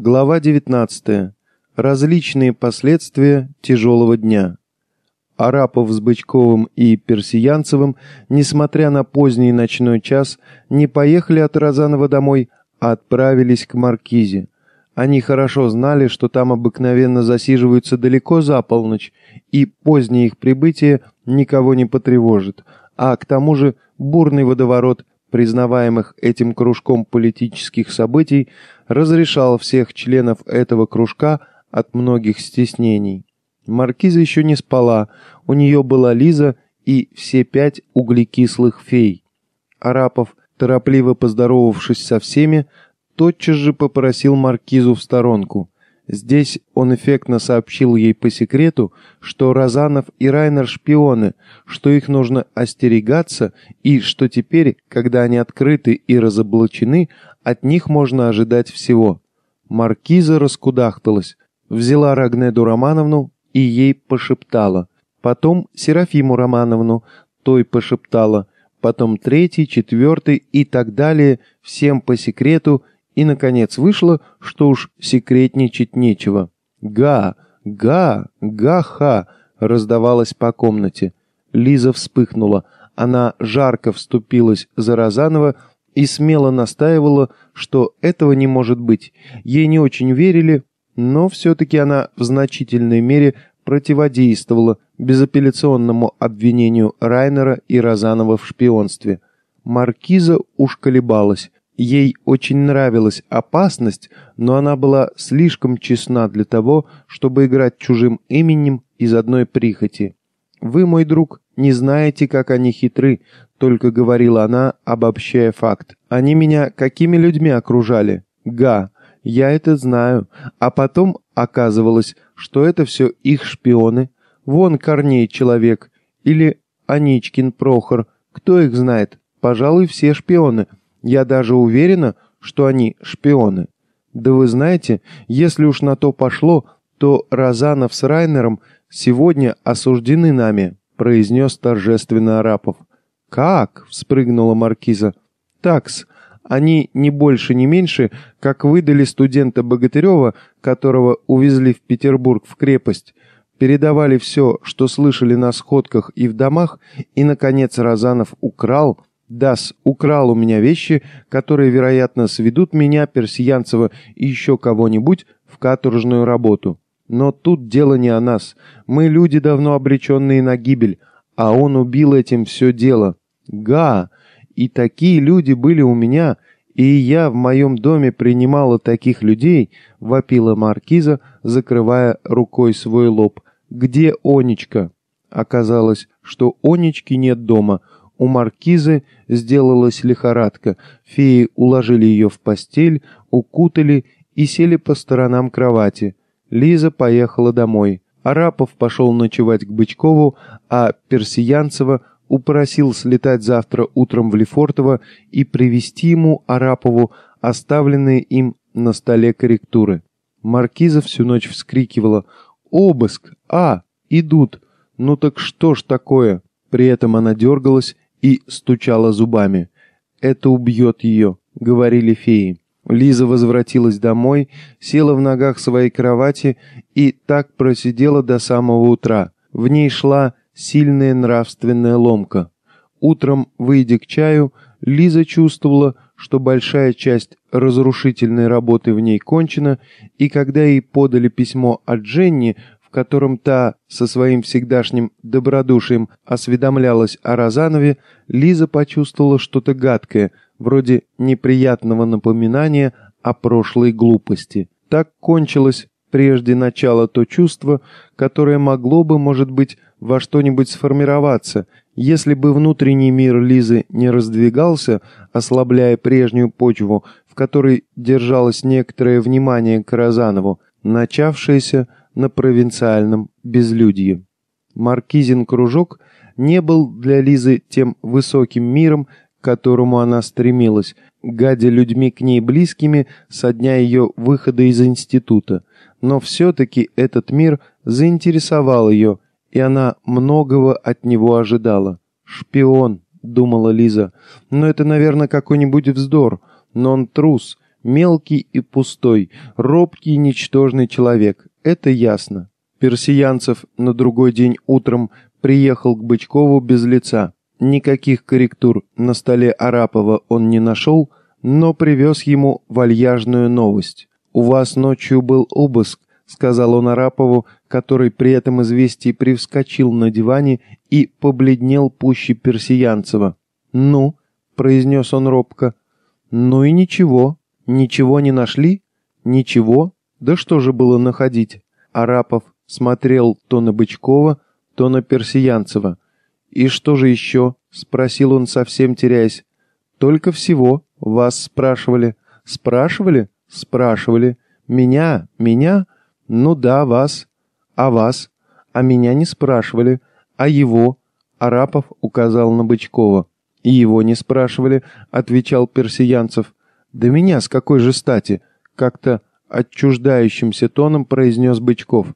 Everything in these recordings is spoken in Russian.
Глава 19. Различные последствия тяжелого дня. Арапов с Бычковым и Персиянцевым, несмотря на поздний ночной час, не поехали от Розанова домой, а отправились к Маркизе. Они хорошо знали, что там обыкновенно засиживаются далеко за полночь, и позднее их прибытие никого не потревожит, а к тому же бурный водоворот признаваемых этим кружком политических событий, разрешал всех членов этого кружка от многих стеснений. Маркиза еще не спала, у нее была Лиза и все пять углекислых фей. Арапов, торопливо поздоровавшись со всеми, тотчас же попросил Маркизу в сторонку – Здесь он эффектно сообщил ей по секрету, что Розанов и Райнер шпионы, что их нужно остерегаться и что теперь, когда они открыты и разоблачены, от них можно ожидать всего. Маркиза раскудахталась, взяла Рагнеду Романовну и ей пошептала. Потом Серафиму Романовну, той пошептала. Потом третий, четвертый и так далее, всем по секрету – и, наконец, вышло, что уж секретничать нечего. «Га! Га! Га-ха!» раздавалось по комнате. Лиза вспыхнула. Она жарко вступилась за Розанова и смело настаивала, что этого не может быть. Ей не очень верили, но все-таки она в значительной мере противодействовала безапелляционному обвинению Райнера и Розанова в шпионстве. Маркиза уж колебалась. Ей очень нравилась опасность, но она была слишком честна для того, чтобы играть чужим именем из одной прихоти. «Вы, мой друг, не знаете, как они хитры», — только говорила она, обобщая факт. «Они меня какими людьми окружали? Га, я это знаю. А потом оказывалось, что это все их шпионы. Вон Корней человек. Или Аничкин Прохор. Кто их знает? Пожалуй, все шпионы. Я даже уверена, что они шпионы. Да вы знаете, если уж на то пошло, то Розанов с Райнером сегодня осуждены нами, произнес торжественно Арапов. Как? вспрыгнула маркиза. Такс. Они не больше, не меньше, как выдали студента Богатырева, которого увезли в Петербург в крепость, передавали все, что слышали на сходках и в домах, и, наконец, Розанов украл, Дас украл у меня вещи, которые, вероятно, сведут меня, Персиянцева и еще кого-нибудь в каторжную работу. Но тут дело не о нас. Мы люди, давно обреченные на гибель, а он убил этим все дело. Га! И такие люди были у меня, и я в моем доме принимала таких людей, вопила маркиза, закрывая рукой свой лоб. Где Онечка? Оказалось, что Онечки нет дома — у маркизы сделалась лихорадка. Феи уложили ее в постель, укутали и сели по сторонам кровати. Лиза поехала домой. Арапов пошел ночевать к Бычкову, а Персиянцева упросил слетать завтра утром в Лефортово и привезти ему, Арапову, оставленные им на столе корректуры. Маркиза всю ночь вскрикивала «Обыск! А! Идут! Ну так что ж такое?» При этом она дергалась и стучала зубами. «Это убьет ее», — говорили феи. Лиза возвратилась домой, села в ногах своей кровати и так просидела до самого утра. В ней шла сильная нравственная ломка. Утром, выйдя к чаю, Лиза чувствовала, что большая часть разрушительной работы в ней кончена, и когда ей подали письмо от Дженни, котором та со своим всегдашним добродушием осведомлялась о Розанове, Лиза почувствовала что-то гадкое, вроде неприятного напоминания о прошлой глупости. Так кончилось прежде начала то чувство, которое могло бы, может быть, во что-нибудь сформироваться, если бы внутренний мир Лизы не раздвигался, ослабляя прежнюю почву, в которой держалось некоторое внимание к Розанову, начавшееся на провинциальном безлюдье. Маркизин кружок не был для Лизы тем высоким миром, к которому она стремилась, гадя людьми к ней близкими со дня ее выхода из института. Но все-таки этот мир заинтересовал ее, и она многого от него ожидала. «Шпион», — думала Лиза, — «но это, наверное, какой-нибудь вздор, но он трус, Мелкий и пустой, робкий и ничтожный человек. Это ясно. Персиянцев на другой день утром приехал к Бычкову без лица. Никаких корректур на столе Арапова он не нашел, но привез ему вальяжную новость. «У вас ночью был обыск», — сказал он Арапову, который при этом известии привскочил на диване и побледнел пуще Персиянцева. «Ну», — произнес он робко, — «ну и ничего. Ничего не нашли? Ничего? Да что же было находить?» Арапов смотрел то на Бычкова, то на Персиянцева. «И что же еще?» — спросил он, совсем теряясь. «Только всего. Вас спрашивали». «Спрашивали?» «Спрашивали. Меня? Меня? Ну да, вас. А вас? А меня не спрашивали. А его?» Арапов указал на Бычкова. «И его не спрашивали», — отвечал Персиянцев. «Да меня с какой же стати?» — как-то отчуждающимся тоном произнес Бычков.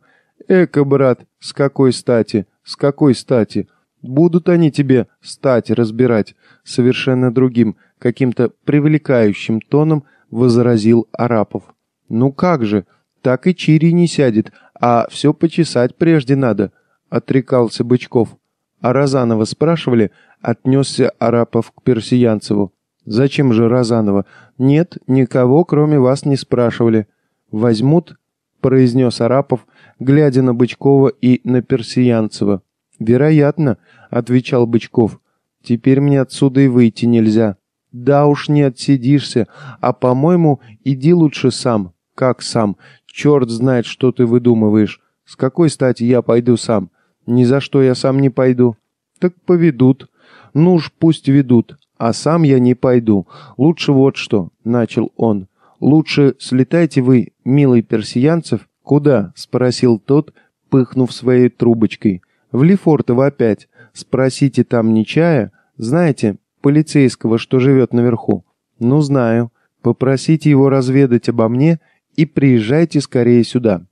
«Эка, брат, с какой стати? С какой стати? Будут они тебе стати разбирать?» Совершенно другим, каким-то привлекающим тоном возразил Арапов. «Ну как же, так и чири не сядет, а все почесать прежде надо», — отрекался Бычков. А Розанова спрашивали, отнесся Арапов к Персиянцеву. «Зачем же Розанова?» «Нет, никого, кроме вас, не спрашивали». «Возьмут?» — произнес Арапов, глядя на Бычкова и на Персиянцева. «Вероятно», — отвечал Бычков. «Теперь мне отсюда и выйти нельзя». «Да уж не отсидишься, а, по-моему, иди лучше сам». «Как сам? Черт знает, что ты выдумываешь. С какой стати я пойду сам? Ни за что я сам не пойду». «Так поведут». «Ну уж пусть ведут, а сам я не пойду. Лучше вот что», — начал он. «Лучше слетайте вы, милый персиянцев». «Куда?» — спросил тот, пыхнув своей трубочкой. «В Лефортово опять. Спросите там не чая. Знаете, полицейского, что живет наверху?» «Ну, знаю. Попросите его разведать обо мне и приезжайте скорее сюда».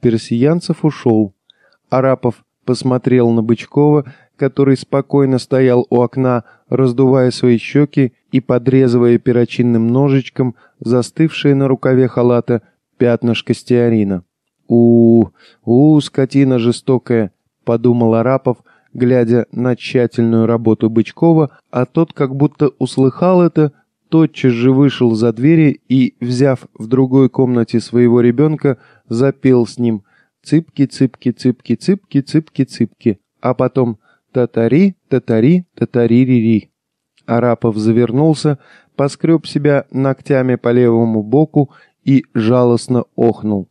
Персиянцев ушел. Арапов посмотрел на Бычкова, который спокойно стоял у окна, раздувая свои щеки и подрезывая перочинным ножичком застывшее на рукаве халата пятнышко стеарина. у у, скотина жестокая!» — подумал Арапов, глядя на тщательную работу Бычкова, а тот как будто услыхал это, тотчас же вышел за двери и, взяв в другой комнате своего ребенка, запел с ним «Цыпки, цыпки, цыпки, цыпки, цыпки, цыпки», а потом «Татари, татари, татари-ри-ри». Арапов завернулся, поскреб себя ногтями по левому боку и жалостно охнул.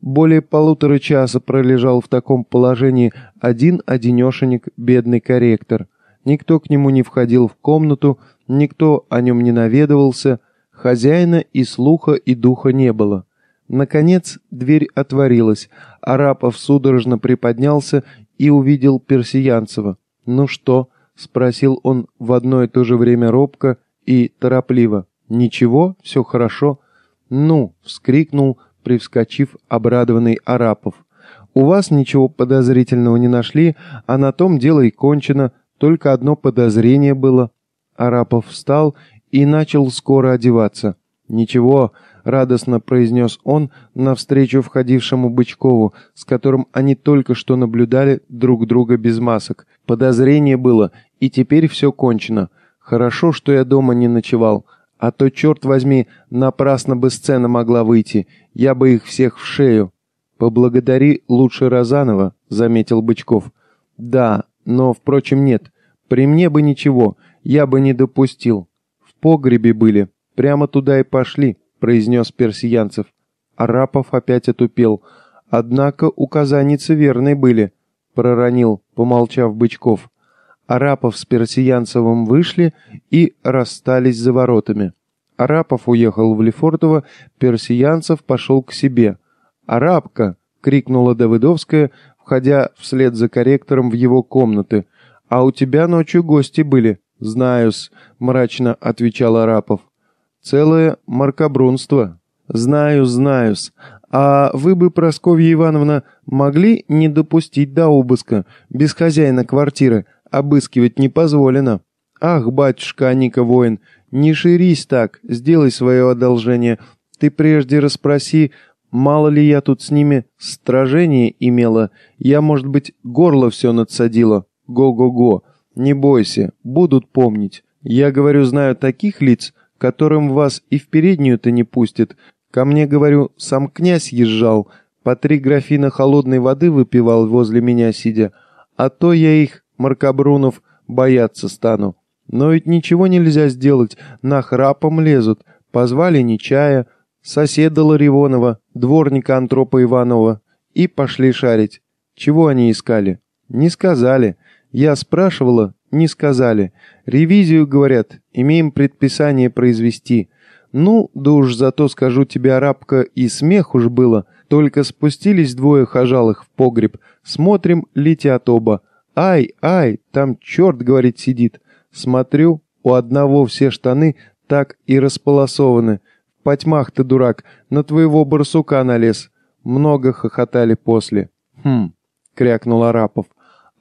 Более полутора часа пролежал в таком положении один-одинешенек бедный корректор. Никто к нему не входил в комнату, никто о нем не наведывался, хозяина и слуха и духа не было. Наконец дверь отворилась, Арапов судорожно приподнялся и увидел Персиянцева. «Ну что?» — спросил он в одно и то же время робко и торопливо. «Ничего, все хорошо». «Ну!» — вскрикнул, привскочив обрадованный Арапов. «У вас ничего подозрительного не нашли, а на том дело и кончено, только одно подозрение было». Арапов встал и начал скоро одеваться. «Ничего», — радостно произнес он навстречу входившему Бычкову, с которым они только что наблюдали друг друга без масок. Подозрение было, и теперь все кончено. Хорошо, что я дома не ночевал, а то, черт возьми, напрасно бы сцена могла выйти, я бы их всех в шею. Поблагодари лучше Розанова, заметил Бычков. Да, но, впрочем, нет. При мне бы ничего, я бы не допустил. В погребе были, прямо туда и пошли, произнес Персиянцев. Арапов опять отупел. Однако указаницы верные были, проронил, помолчав Бычков. Арапов с Персиянцевым вышли и расстались за воротами. Арапов уехал в Лефортово, Персиянцев пошел к себе. «Арапка!» — крикнула Давыдовская, входя вслед за корректором в его комнаты. «А у тебя ночью гости были?» «Знаю-с», — мрачно отвечал Арапов. «Целое маркобрунство». «Знаю, знаю-с. А вы бы, Прасковья Ивановна, могли не допустить до обыска, без хозяина квартиры, обыскивать не позволено». «Ах, батюшка Аника воин, Не ширись так, сделай свое одолжение. Ты прежде расспроси, мало ли я тут с ними стражение имела. Я, может быть, горло все надсадила. Го-го-го. Не бойся, будут помнить. Я, говорю, знаю таких лиц, которым вас и в переднюю-то не пустят. Ко мне, говорю, сам князь езжал, по три графина холодной воды выпивал возле меня сидя, а то я их, Маркобрунов, бояться стану. Но ведь ничего нельзя сделать, на храпом лезут. Позвали Нечая, соседа Ларивонова, дворника Антропа Иванова и пошли шарить. Чего они искали? Не сказали. Я спрашивала, не сказали. Ревизию, говорят, имеем предписание произвести. Ну, да уж зато скажу тебе, арабка, и смех уж было. Только спустились двое хожалых в погреб. Смотрим, летят оба. Ай, ай, там черт, говорит, сидит. Смотрю, у одного все штаны так и располосованы. В потьмах ты, дурак, на твоего барсука налез. Много хохотали после. Хм, крякнул Арапов.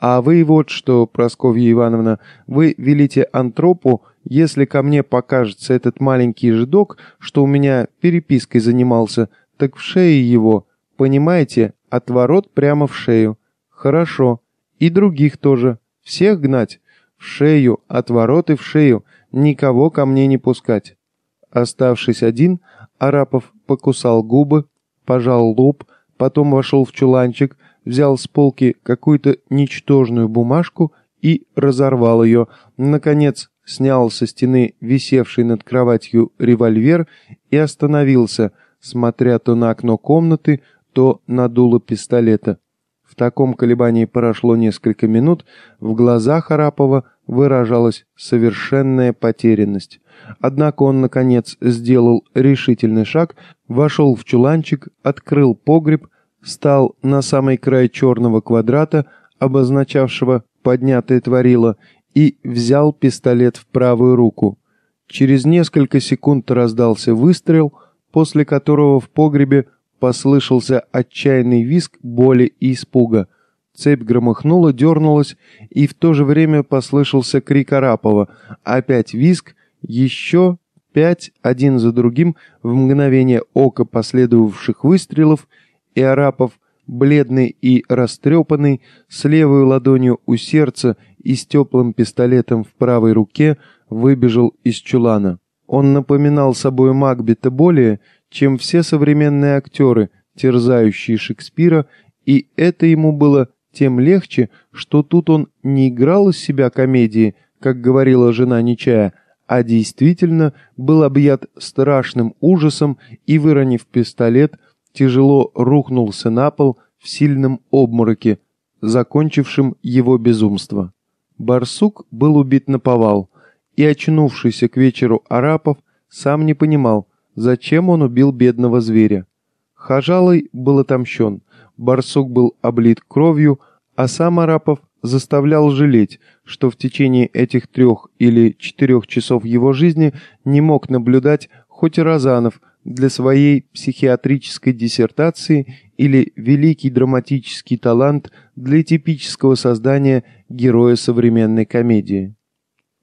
А вы вот что, Просковья Ивановна, вы велите антропу, если ко мне покажется этот маленький жидок, что у меня перепиской занимался, так в шее его, понимаете, отворот прямо в шею. Хорошо. И других тоже. Всех гнать? В шею, отвороты в шею, никого ко мне не пускать. Оставшись один, Арапов покусал губы, пожал лоб, потом вошел в чуланчик, взял с полки какую-то ничтожную бумажку и разорвал ее. Наконец, снял со стены висевший над кроватью револьвер и остановился, смотря то на окно комнаты, то на дуло пистолета. В таком колебании прошло несколько минут, в глазах Арапова выражалась совершенная потерянность. Однако он, наконец, сделал решительный шаг, вошел в чуланчик, открыл погреб, стал на самый край черного квадрата, обозначавшего «поднятое творило», и взял пистолет в правую руку. Через несколько секунд раздался выстрел, после которого в погребе послышался отчаянный визг боли и испуга. Цепь громыхнула, дернулась, и в то же время послышался крик Арапова. Опять визг, еще пять, один за другим, в мгновение ока последовавших выстрелов, и Арапов, бледный и растрепанный, с левой ладонью у сердца и с теплым пистолетом в правой руке, выбежал из чулана. Он напоминал собой Макбета более, чем все современные актеры, терзающие Шекспира, и это ему было тем легче, что тут он не играл из себя комедии, как говорила жена Нечая, а действительно был объят страшным ужасом и, выронив пистолет, тяжело рухнулся на пол в сильном обмороке, закончившем его безумство. Барсук был убит на повал, и очнувшийся к вечеру Арапов сам не понимал, зачем он убил бедного зверя. Хажалый был отомщен, барсук был облит кровью, а сам Арапов заставлял жалеть, что в течение этих трех или четырех часов его жизни не мог наблюдать хоть и Розанов для своей психиатрической диссертации или великий драматический талант для типического создания героя современной комедии.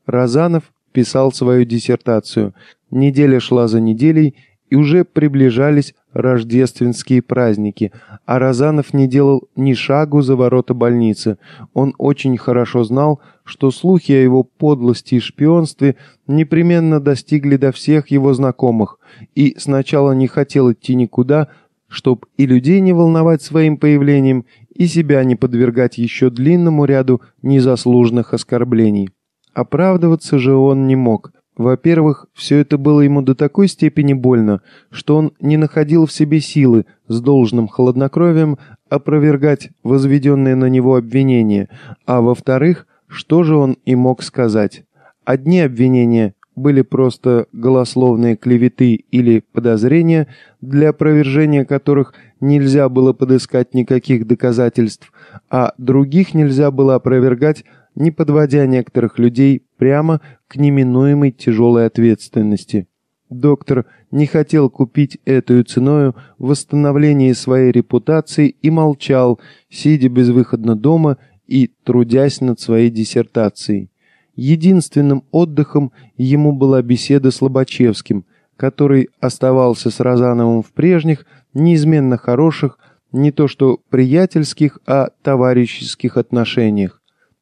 Розанов писал свою диссертацию, Неделя шла за неделей, и уже приближались рождественские праздники, а Розанов не делал ни шагу за ворота больницы. Он очень хорошо знал, что слухи о его подлости и шпионстве непременно достигли до всех его знакомых, и сначала не хотел идти никуда, чтоб и людей не волновать своим появлением, и себя не подвергать еще длинному ряду незаслуженных оскорблений. Оправдываться же он не мог – во-первых, все это было ему до такой степени больно, что он не находил в себе силы с должным хладнокровием опровергать возведенные на него обвинения, а во-вторых, что же он и мог сказать? Одни обвинения были просто голословные клеветы или подозрения, для опровержения которых нельзя было подыскать никаких доказательств, а других нельзя было опровергать не подводя некоторых людей прямо к неминуемой тяжелой ответственности. Доктор не хотел купить эту ценою восстановление своей репутации и молчал, сидя безвыходно дома и трудясь над своей диссертацией. Единственным отдыхом ему была беседа с Лобачевским, который оставался с Розановым в прежних, неизменно хороших, не то что приятельских, а товарищеских отношениях.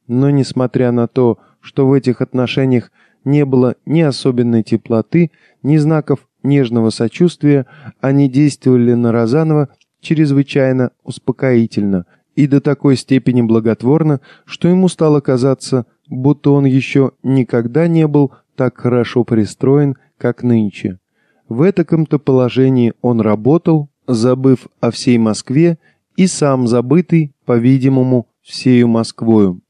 Но несмотря на то, что в этих отношениях не было ни особенной теплоты, ни знаков нежного сочувствия, они действовали на Розанова чрезвычайно успокоительно и до такой степени благотворно, что ему стало казаться, будто он еще никогда не был так хорошо пристроен, как нынче. В этаком-то положении он работал, забыв о всей Москве и сам забытый, по-видимому, всею Москвою.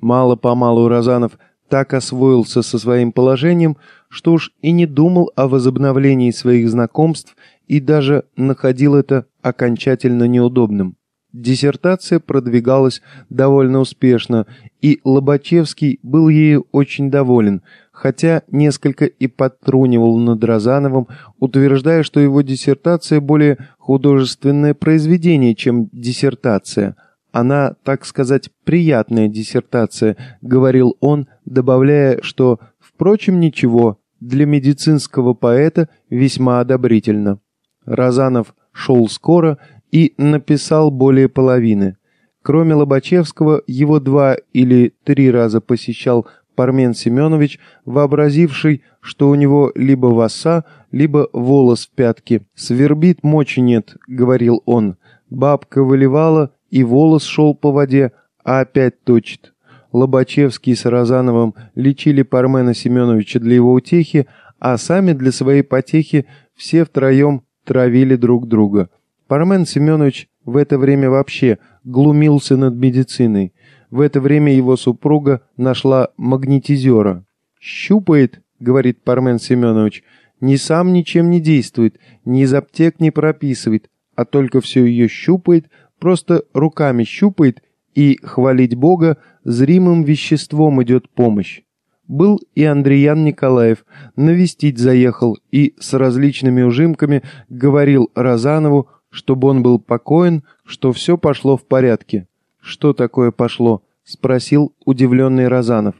Мало-помалу Розанов так освоился со своим положением, что уж и не думал о возобновлении своих знакомств и даже находил это окончательно неудобным. Диссертация продвигалась довольно успешно, и Лобачевский был ею очень доволен, хотя несколько и подтрунивал над Розановым, утверждая, что его диссертация более художественное произведение, чем диссертация. Она, так сказать, приятная диссертация, говорил он, добавляя, что, впрочем, ничего, для медицинского поэта весьма одобрительно. Розанов шел скоро и написал более половины. Кроме Лобачевского, его два или три раза посещал Пармен Семенович, вообразивший, что у него либо воса, либо волос в пятке. «Свербит, мочи нет», — говорил он. Бабка выливала, и волос шел по воде, а опять точит. Лобачевский с Розановым лечили Пармена Семеновича для его утехи, а сами для своей потехи все втроем травили друг друга. Пармен Семенович в это время вообще глумился над медициной. В это время его супруга нашла магнетизера. «Щупает», — говорит Пармен Семенович, — «ни сам ничем не действует, ни из аптек не прописывает, а только все ее щупает, просто руками щупает, и, хвалить Бога, зримым веществом идет помощь. Был и Андреян Николаев, навестить заехал и с различными ужимками говорил Розанову, чтобы он был покоен, что все пошло в порядке. Что такое пошло? Спросил удивленный Розанов.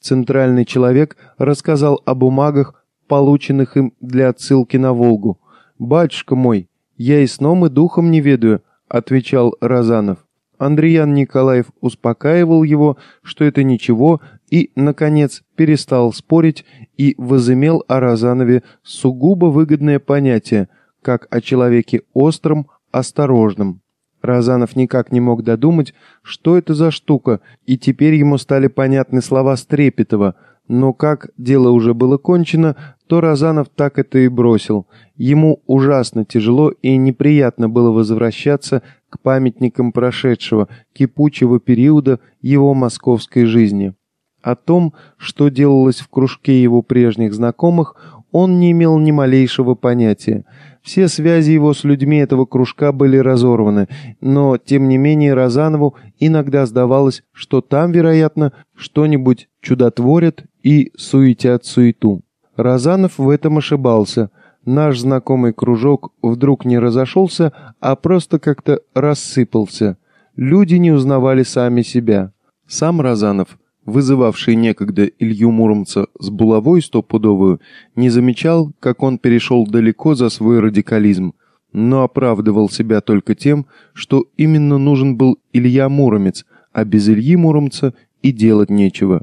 Центральный человек рассказал о бумагах, полученных им для отсылки на Волгу. «Батюшка мой, я и сном, и духом не ведаю», — отвечал Розанов. Андреян Николаев успокаивал его, что это ничего, и, наконец, перестал спорить и возымел о Розанове сугубо выгодное понятие, как о человеке остром, осторожном. Розанов никак не мог додумать, что это за штука, и теперь ему стали понятны слова Стрепетова, но как дело уже было кончено, то Розанов так это и бросил. Ему ужасно тяжело и неприятно было возвращаться к памятникам прошедшего, кипучего периода его московской жизни. О том, что делалось в кружке его прежних знакомых, он не имел ни малейшего понятия. Все связи его с людьми этого кружка были разорваны, но, тем не менее, Розанову иногда сдавалось, что там, вероятно, что-нибудь чудотворят и суетят суету. Розанов в этом ошибался. Наш знакомый кружок вдруг не разошелся, а просто как-то рассыпался. Люди не узнавали сами себя. Сам Розанов, вызывавший некогда Илью Муромца с булавой стопудовую, не замечал, как он перешел далеко за свой радикализм, но оправдывал себя только тем, что именно нужен был Илья Муромец, а без Ильи Муромца и делать нечего.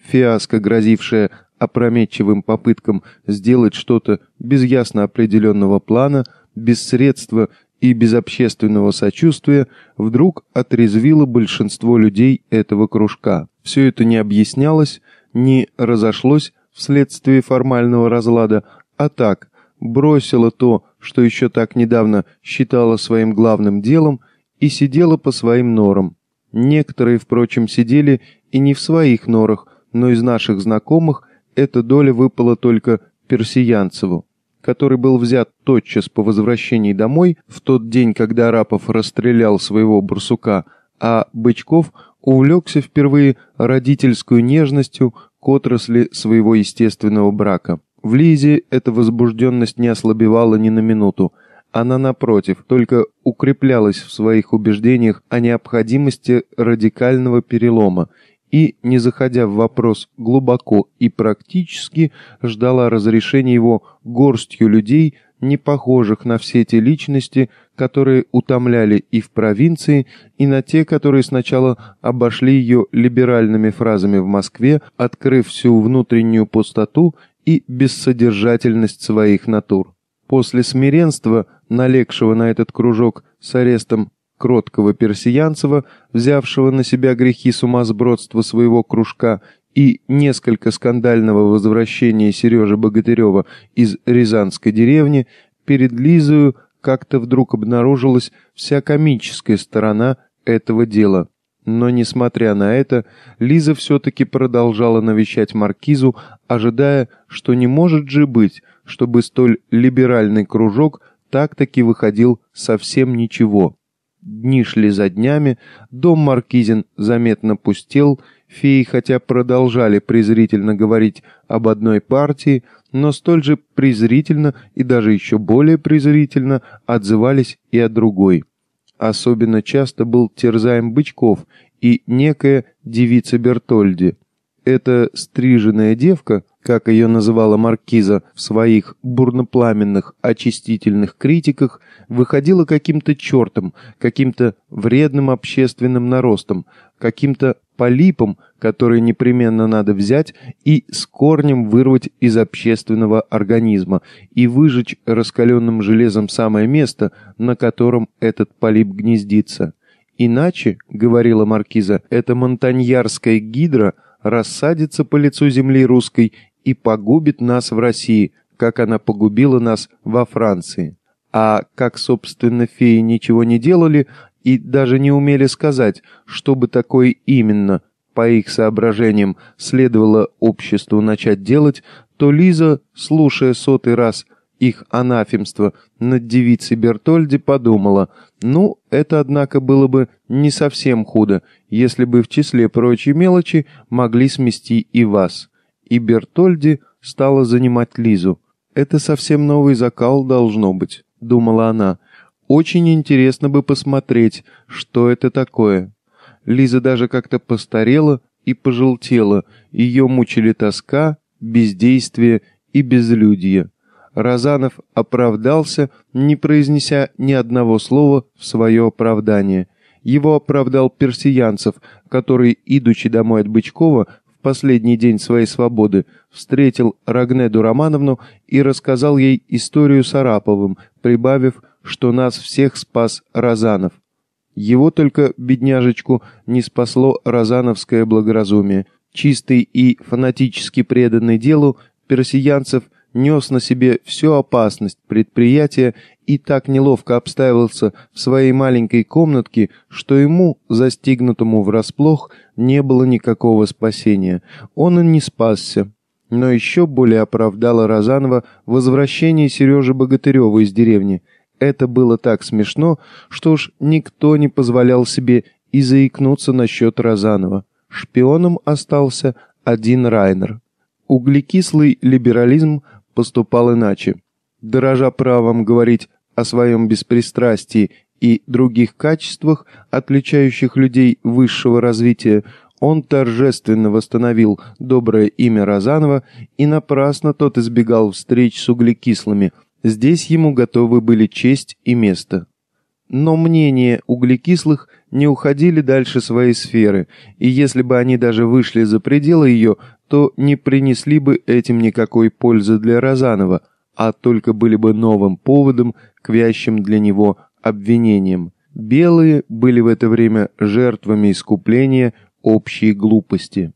Фиаско, грозившее опрометчивым попыткам сделать что-то без ясно определенного плана, без средства и без общественного сочувствия, вдруг отрезвило большинство людей этого кружка. Все это не объяснялось, не разошлось вследствие формального разлада, а так, бросило то, что еще так недавно считало своим главным делом, и сидело по своим норам. Некоторые, впрочем, сидели и не в своих норах, но из наших знакомых эта доля выпала только Персиянцеву, который был взят тотчас по возвращении домой в тот день, когда Арапов расстрелял своего барсука, а Бычков увлекся впервые родительскую нежностью к отрасли своего естественного брака. В Лизе эта возбужденность не ослабевала ни на минуту, она, напротив, только укреплялась в своих убеждениях о необходимости радикального перелома и, не заходя в вопрос глубоко и практически, ждала разрешения его горстью людей, не похожих на все те личности, которые утомляли и в провинции, и на те, которые сначала обошли ее либеральными фразами в Москве, открыв всю внутреннюю пустоту и бессодержательность своих натур. После смиренства, налегшего на этот кружок с арестом кроткого персиянцева, взявшего на себя грехи сумасбродства своего кружка и несколько скандального возвращения Сережи Богатырева из Рязанской деревни, перед Лизою как-то вдруг обнаружилась вся комическая сторона этого дела. Но, несмотря на это, Лиза все-таки продолжала навещать Маркизу, ожидая, что не может же быть, чтобы столь либеральный кружок так-таки выходил совсем ничего. Дни шли за днями, дом Маркизин заметно пустел, феи хотя продолжали презрительно говорить об одной партии, но столь же презрительно и даже еще более презрительно отзывались и о другой. Особенно часто был терзаем Бычков и некая девица Бертольди. Эта стриженная девка, как ее называла Маркиза в своих бурнопламенных очистительных критиках, выходила каким-то чертом, каким-то вредным общественным наростом, каким-то полипом, который непременно надо взять и с корнем вырвать из общественного организма и выжечь раскаленным железом самое место, на котором этот полип гнездится. Иначе, говорила маркиза, эта монтаньярская гидра рассадится по лицу земли русской и погубит нас в России, как она погубила нас во Франции. А как, собственно, феи ничего не делали и даже не умели сказать, что бы такое именно – по их соображениям, следовало обществу начать делать, то Лиза, слушая сотый раз их анафемство над девицей Бертольди, подумала, ну, это, однако, было бы не совсем худо, если бы в числе прочей мелочи могли смести и вас. И Бертольди стала занимать Лизу. «Это совсем новый закал должно быть», — думала она. «Очень интересно бы посмотреть, что это такое». Лиза даже как-то постарела и пожелтела, ее мучили тоска, бездействие и безлюдье. Разанов оправдался, не произнеся ни одного слова в свое оправдание. Его оправдал Персиянцев, который, идучи домой от Бычкова, последний день своей свободы, встретил Рагнеду Романовну и рассказал ей историю с Араповым, прибавив, что нас всех спас Разанов. Его только, бедняжечку, не спасло розановское благоразумие. Чистый и фанатически преданный делу, персиянцев нес на себе всю опасность предприятия и так неловко обставился в своей маленькой комнатке, что ему, застигнутому врасплох, не было никакого спасения. Он и не спасся. Но еще более оправдало Розанова возвращение Сережи Богатырева из деревни – это было так смешно, что уж никто не позволял себе и заикнуться насчет Розанова. Шпионом остался один Райнер. Углекислый либерализм поступал иначе. Дорожа правом говорить о своем беспристрастии и других качествах, отличающих людей высшего развития, он торжественно восстановил доброе имя Розанова, и напрасно тот избегал встреч с углекислыми – Здесь ему готовы были честь и место. Но мнения углекислых не уходили дальше своей сферы, и если бы они даже вышли за пределы ее, то не принесли бы этим никакой пользы для Розанова, а только были бы новым поводом к вящим для него обвинениям. Белые были в это время жертвами искупления общей глупости.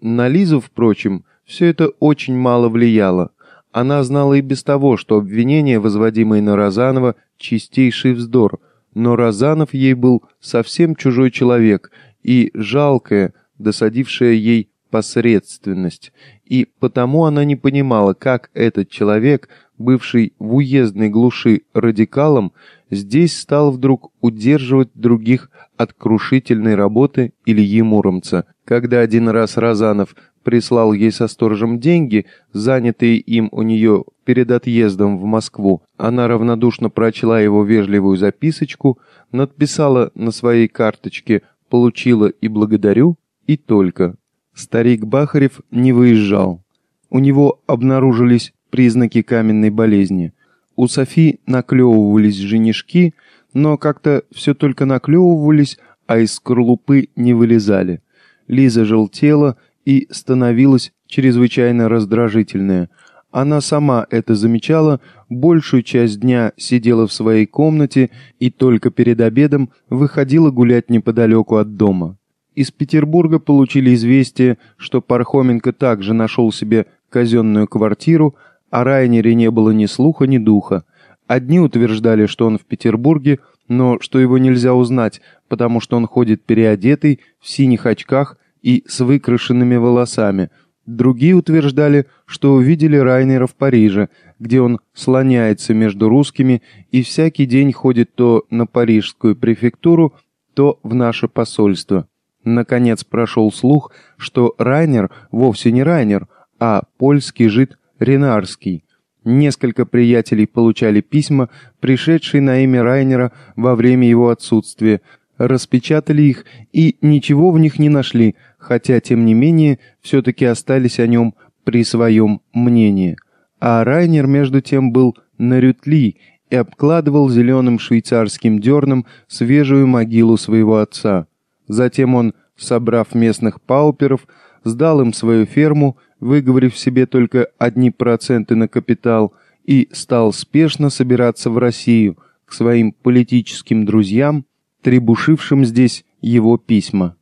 На Лизу, впрочем, все это очень мало влияло. Она знала и без того, что обвинения, возводимые на Розанова, чистейший вздор, но Розанов ей был совсем чужой человек и жалкая, досадившая ей посредственность, и потому она не понимала, как этот человек, бывший в уездной глуши радикалом, здесь стал вдруг удерживать других от крушительной работы Ильи Муромца. Когда один раз Розанов прислал ей со сторожем деньги, занятые им у нее перед отъездом в Москву. Она равнодушно прочла его вежливую записочку, надписала на своей карточке «Получила и благодарю» и только. Старик Бахарев не выезжал. У него обнаружились признаки каменной болезни. У Софи наклевывались женишки, но как-то все только наклевывались, а из скорлупы не вылезали. Лиза желтела и становилась чрезвычайно раздражительная. Она сама это замечала, большую часть дня сидела в своей комнате и только перед обедом выходила гулять неподалеку от дома. Из Петербурга получили известие, что Пархоменко также нашел себе казенную квартиру, о Райнере не было ни слуха, ни духа. Одни утверждали, что он в Петербурге, но что его нельзя узнать, потому что он ходит переодетый, в синих очках и с выкрашенными волосами. Другие утверждали, что увидели Райнера в Париже, где он слоняется между русскими и всякий день ходит то на парижскую префектуру, то в наше посольство. Наконец прошел слух, что Райнер вовсе не Райнер, а польский жид Ренарский. Несколько приятелей получали письма, пришедшие на имя Райнера во время его отсутствия, распечатали их и ничего в них не нашли, хотя, тем не менее, все-таки остались о нем при своем мнении. А Райнер, между тем, был на Рютли и обкладывал зеленым швейцарским дерном свежую могилу своего отца. Затем он, собрав местных пауперов, сдал им свою ферму, выговорив себе только одни проценты на капитал, и стал спешно собираться в Россию к своим политическим друзьям, требушившим здесь его письма.